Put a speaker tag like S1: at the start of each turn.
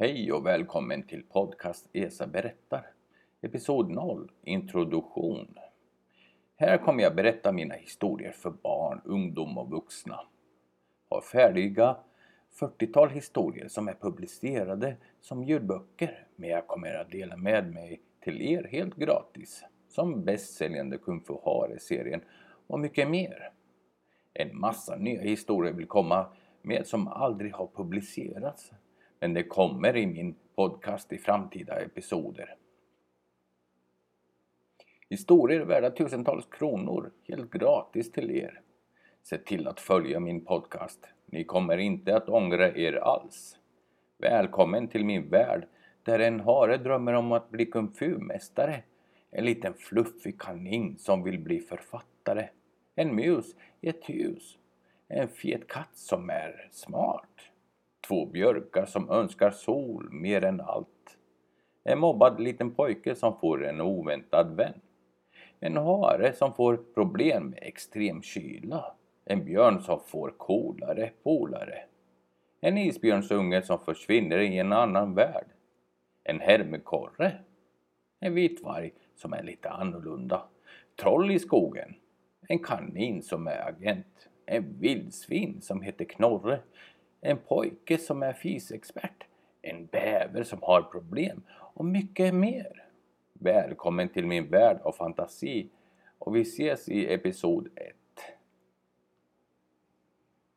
S1: Hej och välkommen till podcast ESA berättar. Episod 0 Introduktion. Här kommer jag berätta mina historier för barn, ungdom och vuxna. Har färdiga 40-tal historier som är publicerade som ljudböcker men jag kommer att dela med mig till er helt gratis som bästsäljande Kung Fu Hare-serien och mycket mer. En massa nya historier vill komma med som aldrig har publicerats men det kommer i min podcast i framtida episoder. Historier värda tusentals kronor helt gratis till er. Se till att följa min podcast. Ni kommer inte att ångra er alls. Välkommen till min värld där en hare drömmer om att bli kung fu-mästare. En liten fluffig kanin som vill bli författare. En mus i ett hus. En fet katt som är smart. Två björkar som önskar sol mer än allt. En mobbad liten pojke som får en oväntad vän. En hare som får problem med extrem kyla. En björn som får coolare polare. En isbjörnsunge som försvinner i en annan värld. En hermekorre. En vitvarg som är lite annorlunda. Troll i skogen. En kanin som är agent. En vildsvin som heter Knorre. En pojke som är fisexpert. En bäver som har problem. Och mycket mer. Välkommen till min värld av fantasi och vi ses i episod